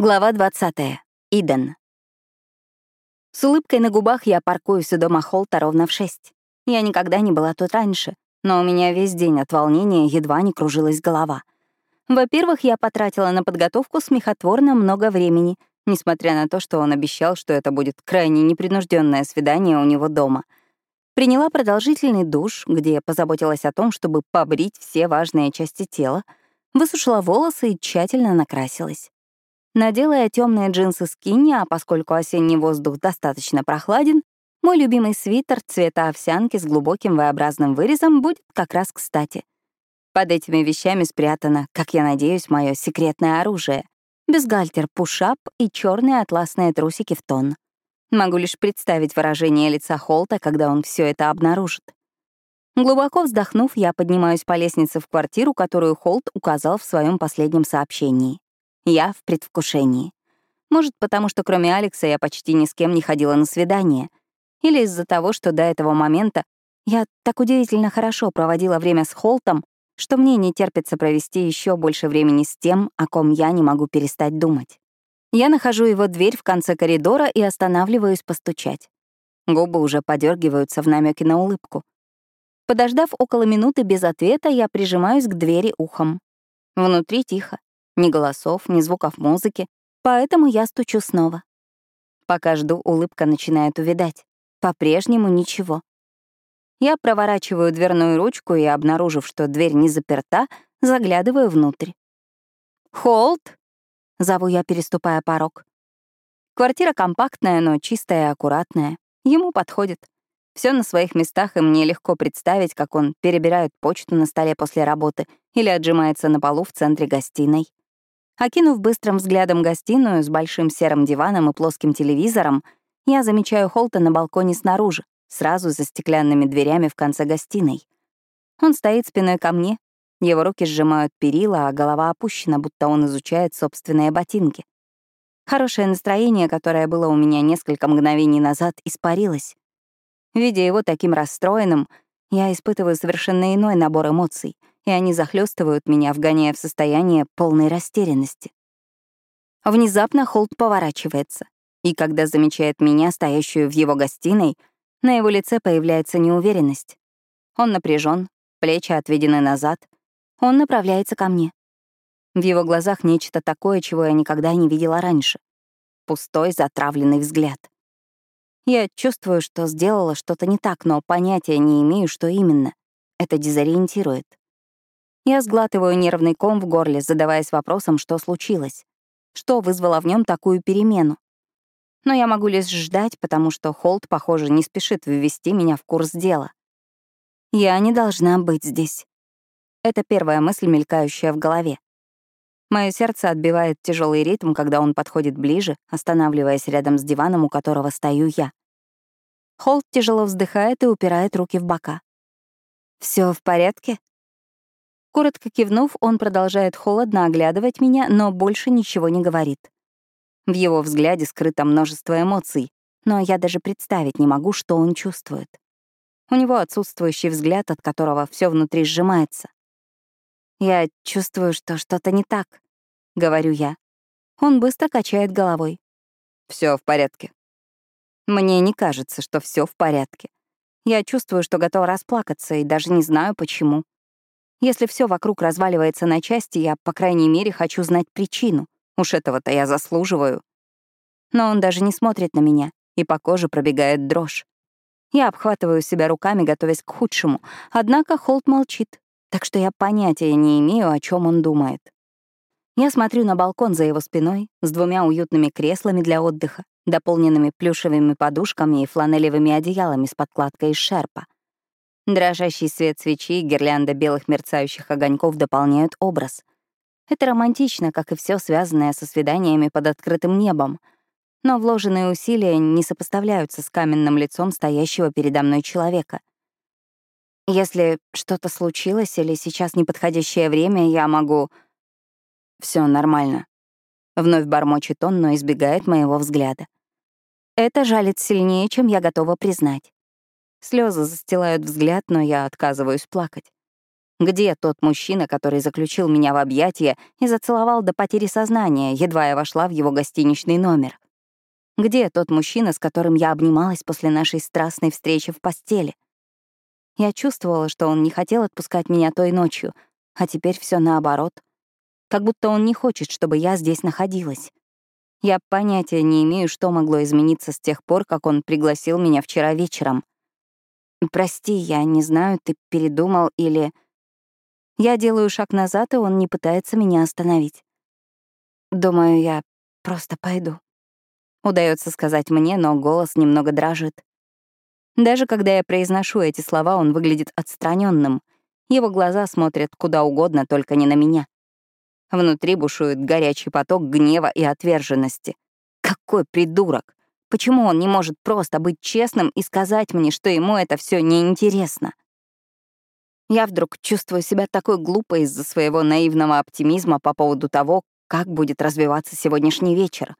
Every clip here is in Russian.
Глава 20. Иден. С улыбкой на губах я паркуюсь у дома Холта ровно в шесть. Я никогда не была тут раньше, но у меня весь день от волнения едва не кружилась голова. Во-первых, я потратила на подготовку смехотворно много времени, несмотря на то, что он обещал, что это будет крайне непринужденное свидание у него дома. Приняла продолжительный душ, где позаботилась о том, чтобы побрить все важные части тела, высушила волосы и тщательно накрасилась. Надела темные джинсы скинни, а поскольку осенний воздух достаточно прохладен, мой любимый свитер цвета овсянки с глубоким V-образным вырезом будет как раз кстати. Под этими вещами спрятано, как я надеюсь, мое секретное оружие — бюстгальтер пушап и черные атласные трусики в тон. Могу лишь представить выражение лица Холта, когда он все это обнаружит. Глубоко вздохнув, я поднимаюсь по лестнице в квартиру, которую Холт указал в своем последнем сообщении. Я в предвкушении. Может, потому что кроме Алекса я почти ни с кем не ходила на свидание. Или из-за того, что до этого момента я так удивительно хорошо проводила время с Холтом, что мне не терпится провести еще больше времени с тем, о ком я не могу перестать думать. Я нахожу его дверь в конце коридора и останавливаюсь постучать. Губы уже подергиваются в намеке на улыбку. Подождав около минуты без ответа, я прижимаюсь к двери ухом. Внутри тихо. Ни голосов, ни звуков музыки, поэтому я стучу снова. Пока жду, улыбка начинает увидать. По-прежнему ничего. Я проворачиваю дверную ручку и, обнаружив, что дверь не заперта, заглядываю внутрь. «Холт!» — зову я, переступая порог. Квартира компактная, но чистая и аккуратная. Ему подходит. Все на своих местах, и мне легко представить, как он перебирает почту на столе после работы или отжимается на полу в центре гостиной. Окинув быстрым взглядом гостиную с большим серым диваном и плоским телевизором, я замечаю Холта на балконе снаружи, сразу за стеклянными дверями в конце гостиной. Он стоит спиной ко мне, его руки сжимают перила, а голова опущена, будто он изучает собственные ботинки. Хорошее настроение, которое было у меня несколько мгновений назад, испарилось. Видя его таким расстроенным, я испытываю совершенно иной набор эмоций — и они захлестывают меня, вгоняя в состояние полной растерянности. Внезапно Холт поворачивается, и когда замечает меня, стоящую в его гостиной, на его лице появляется неуверенность. Он напряжен, плечи отведены назад. Он направляется ко мне. В его глазах нечто такое, чего я никогда не видела раньше. Пустой, затравленный взгляд. Я чувствую, что сделала что-то не так, но понятия не имею, что именно. Это дезориентирует. Я сглатываю нервный ком в горле, задаваясь вопросом, что случилось. Что вызвало в нем такую перемену? Но я могу лишь ждать, потому что Холт, похоже, не спешит ввести меня в курс дела. Я не должна быть здесь. Это первая мысль, мелькающая в голове. Мое сердце отбивает тяжелый ритм, когда он подходит ближе, останавливаясь рядом с диваном, у которого стою я. Холт тяжело вздыхает и упирает руки в бока. Все в порядке?» Коротко кивнув, он продолжает холодно оглядывать меня, но больше ничего не говорит. В его взгляде скрыто множество эмоций, но я даже представить не могу, что он чувствует. У него отсутствующий взгляд, от которого все внутри сжимается. «Я чувствую, что что-то не так», — говорю я. Он быстро качает головой. Все в порядке». Мне не кажется, что все в порядке. Я чувствую, что готова расплакаться, и даже не знаю, почему. Если все вокруг разваливается на части, я, по крайней мере, хочу знать причину. Уж этого-то я заслуживаю. Но он даже не смотрит на меня, и по коже пробегает дрожь. Я обхватываю себя руками, готовясь к худшему, однако Холт молчит, так что я понятия не имею, о чем он думает. Я смотрю на балкон за его спиной с двумя уютными креслами для отдыха, дополненными плюшевыми подушками и фланелевыми одеялами с подкладкой из шерпа — Дрожащий свет свечи и гирлянда белых мерцающих огоньков дополняют образ. Это романтично, как и все связанное со свиданиями под открытым небом. Но вложенные усилия не сопоставляются с каменным лицом стоящего передо мной человека. Если что-то случилось или сейчас неподходящее время, я могу... Все нормально. Вновь бормочет он, но избегает моего взгляда. Это жалит сильнее, чем я готова признать. Слезы застилают взгляд, но я отказываюсь плакать. Где тот мужчина, который заключил меня в объятия и зацеловал до потери сознания, едва я вошла в его гостиничный номер? Где тот мужчина, с которым я обнималась после нашей страстной встречи в постели? Я чувствовала, что он не хотел отпускать меня той ночью, а теперь все наоборот. Как будто он не хочет, чтобы я здесь находилась. Я понятия не имею, что могло измениться с тех пор, как он пригласил меня вчера вечером. «Прости, я не знаю, ты передумал или...» Я делаю шаг назад, и он не пытается меня остановить. Думаю, я просто пойду. Удается сказать мне, но голос немного дрожит. Даже когда я произношу эти слова, он выглядит отстраненным. Его глаза смотрят куда угодно, только не на меня. Внутри бушует горячий поток гнева и отверженности. Какой придурок! Почему он не может просто быть честным и сказать мне, что ему это все неинтересно? Я вдруг чувствую себя такой глупой из-за своего наивного оптимизма по поводу того, как будет развиваться сегодняшний вечер.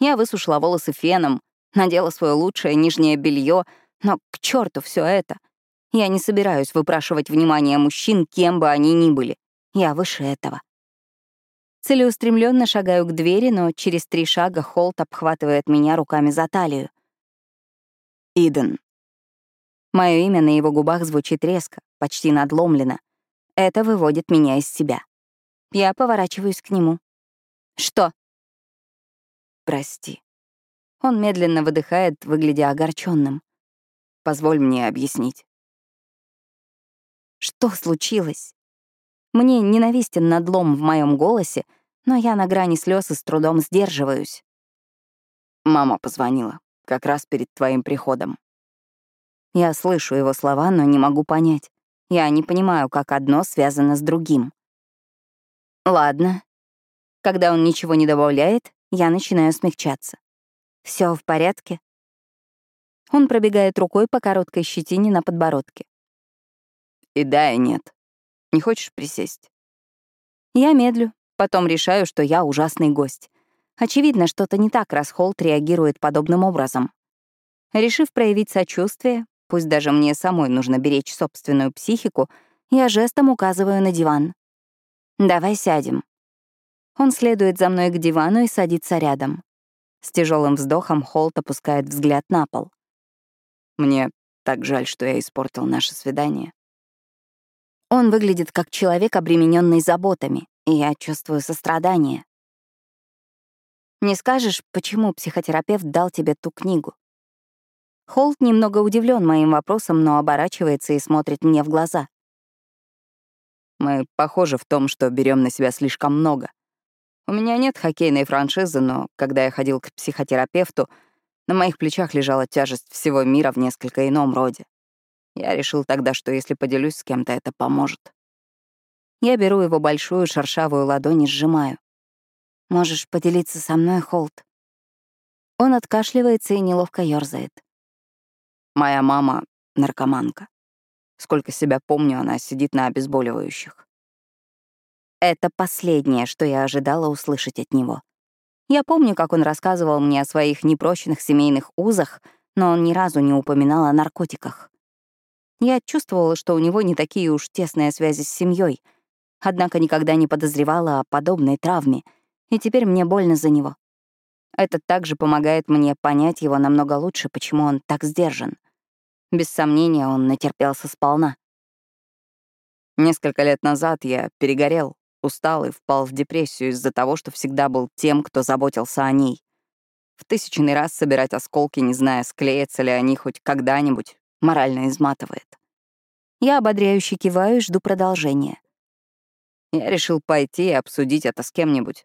Я высушила волосы феном, надела свое лучшее нижнее белье, но к черту все это. Я не собираюсь выпрашивать внимание мужчин, кем бы они ни были. Я выше этого. Целеустремленно шагаю к двери, но через три шага Холт обхватывает меня руками за талию. «Иден». Мое имя на его губах звучит резко, почти надломлено. Это выводит меня из себя. Я поворачиваюсь к нему. «Что?» «Прости». Он медленно выдыхает, выглядя огорченным. «Позволь мне объяснить». Что случилось? Мне ненавистен надлом в моем голосе, но я на грани слез и с трудом сдерживаюсь. Мама позвонила, как раз перед твоим приходом. Я слышу его слова, но не могу понять. Я не понимаю, как одно связано с другим. Ладно. Когда он ничего не добавляет, я начинаю смягчаться. Все в порядке? Он пробегает рукой по короткой щетине на подбородке. И да, и нет. Не хочешь присесть? Я медлю, потом решаю, что я ужасный гость. Очевидно, что-то не так, раз Холт реагирует подобным образом. Решив проявить сочувствие, пусть даже мне самой нужно беречь собственную психику, я жестом указываю на диван. «Давай сядем». Он следует за мной к дивану и садится рядом. С тяжелым вздохом Холт опускает взгляд на пол. «Мне так жаль, что я испортил наше свидание. Он выглядит как человек, обремененный заботами, и я чувствую сострадание. Не скажешь, почему психотерапевт дал тебе ту книгу? Холт немного удивлен моим вопросом, но оборачивается и смотрит мне в глаза. Мы похожи в том, что берем на себя слишком много. У меня нет хоккейной франшизы, но когда я ходил к психотерапевту, на моих плечах лежала тяжесть всего мира в несколько ином роде. Я решил тогда, что если поделюсь с кем-то, это поможет. Я беру его большую шершавую ладонь и сжимаю. «Можешь поделиться со мной, Холт?» Он откашливается и неловко ёрзает. «Моя мама — наркоманка. Сколько себя помню, она сидит на обезболивающих». Это последнее, что я ожидала услышать от него. Я помню, как он рассказывал мне о своих непрощенных семейных узах, но он ни разу не упоминал о наркотиках. Я чувствовала, что у него не такие уж тесные связи с семьей, однако никогда не подозревала о подобной травме, и теперь мне больно за него. Это также помогает мне понять его намного лучше, почему он так сдержан. Без сомнения, он натерпелся сполна. Несколько лет назад я перегорел, устал и впал в депрессию из-за того, что всегда был тем, кто заботился о ней. В тысячный раз собирать осколки, не зная, склеятся ли они хоть когда-нибудь, морально изматывает. Я ободряюще киваю и жду продолжения. Я решил пойти и обсудить это с кем-нибудь.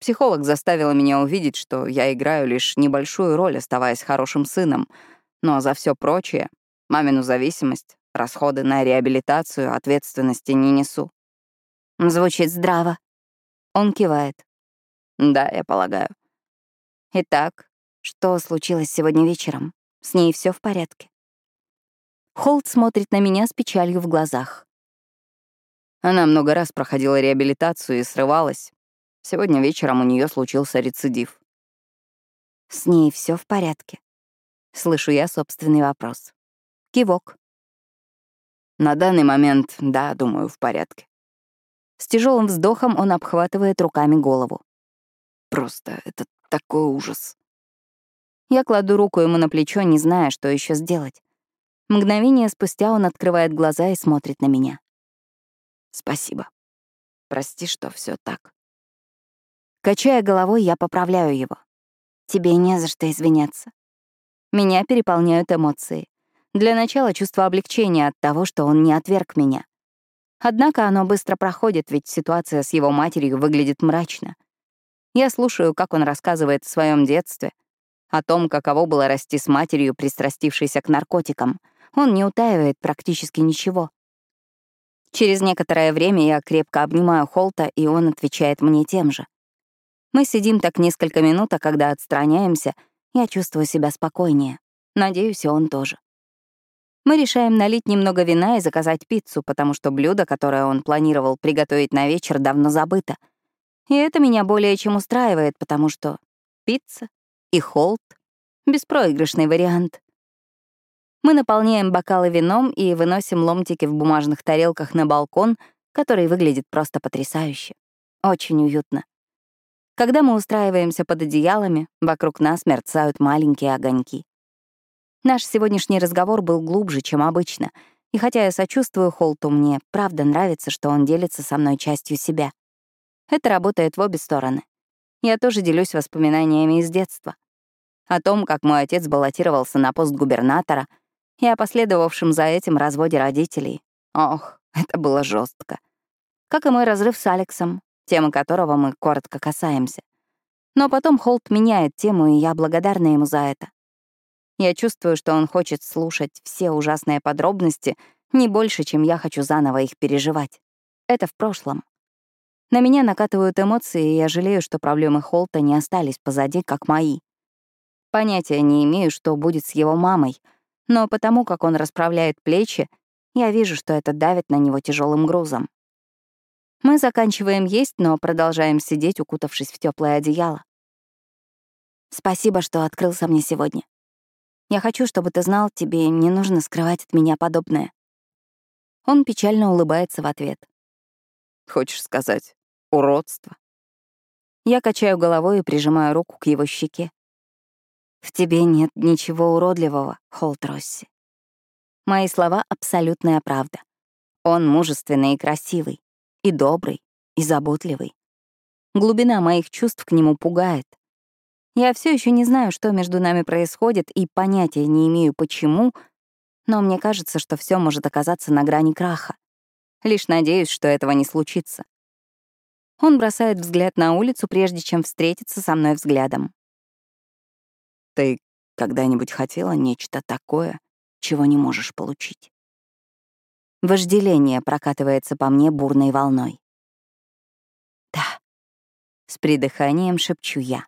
Психолог заставила меня увидеть, что я играю лишь небольшую роль, оставаясь хорошим сыном, но за все прочее — мамину зависимость, расходы на реабилитацию, ответственности не несу. Звучит здраво. Он кивает. Да, я полагаю. Итак, что случилось сегодня вечером? С ней все в порядке? Холт смотрит на меня с печалью в глазах. Она много раз проходила реабилитацию и срывалась. Сегодня вечером у нее случился рецидив. С ней все в порядке. Слышу я собственный вопрос. Кивок. На данный момент, да, думаю, в порядке. С тяжелым вздохом он обхватывает руками голову. Просто это такой ужас. Я кладу руку ему на плечо, не зная, что еще сделать. Мгновение спустя он открывает глаза и смотрит на меня. Спасибо. Прости, что все так. Качая головой, я поправляю его. Тебе не за что извиняться. Меня переполняют эмоции. Для начала чувство облегчения от того, что он не отверг меня. Однако оно быстро проходит, ведь ситуация с его матерью выглядит мрачно. Я слушаю, как он рассказывает о своем детстве, о том, каково было расти с матерью, пристрастившейся к наркотикам. Он не утаивает практически ничего. Через некоторое время я крепко обнимаю Холта, и он отвечает мне тем же. Мы сидим так несколько минут, а когда отстраняемся, я чувствую себя спокойнее. Надеюсь, и он тоже. Мы решаем налить немного вина и заказать пиццу, потому что блюдо, которое он планировал приготовить на вечер, давно забыто. И это меня более чем устраивает, потому что пицца и холд — беспроигрышный вариант. Мы наполняем бокалы вином и выносим ломтики в бумажных тарелках на балкон, который выглядит просто потрясающе. Очень уютно. Когда мы устраиваемся под одеялами, вокруг нас мерцают маленькие огоньки. Наш сегодняшний разговор был глубже, чем обычно, и хотя я сочувствую Холту, мне правда нравится, что он делится со мной частью себя. Это работает в обе стороны. Я тоже делюсь воспоминаниями из детства. О том, как мой отец баллотировался на пост губернатора, и о последовавшем за этим разводе родителей. Ох, это было жестко. Как и мой разрыв с Алексом, темы которого мы коротко касаемся. Но потом Холт меняет тему, и я благодарна ему за это. Я чувствую, что он хочет слушать все ужасные подробности не больше, чем я хочу заново их переживать. Это в прошлом. На меня накатывают эмоции, и я жалею, что проблемы Холта не остались позади, как мои. Понятия не имею, что будет с его мамой, но потому как он расправляет плечи, я вижу, что это давит на него тяжелым грузом. Мы заканчиваем есть, но продолжаем сидеть, укутавшись в теплое одеяло. Спасибо, что открылся мне сегодня. Я хочу, чтобы ты знал, тебе не нужно скрывать от меня подобное. Он печально улыбается в ответ. Хочешь сказать, уродство? Я качаю головой и прижимаю руку к его щеке. В тебе нет ничего уродливого, Холт Росси. Мои слова — абсолютная правда. Он мужественный и красивый, и добрый, и заботливый. Глубина моих чувств к нему пугает. Я все еще не знаю, что между нами происходит, и понятия не имею, почему, но мне кажется, что все может оказаться на грани краха. Лишь надеюсь, что этого не случится. Он бросает взгляд на улицу, прежде чем встретиться со мной взглядом. «Ты когда-нибудь хотела нечто такое, чего не можешь получить?» Вожделение прокатывается по мне бурной волной. «Да», — с придыханием шепчу я.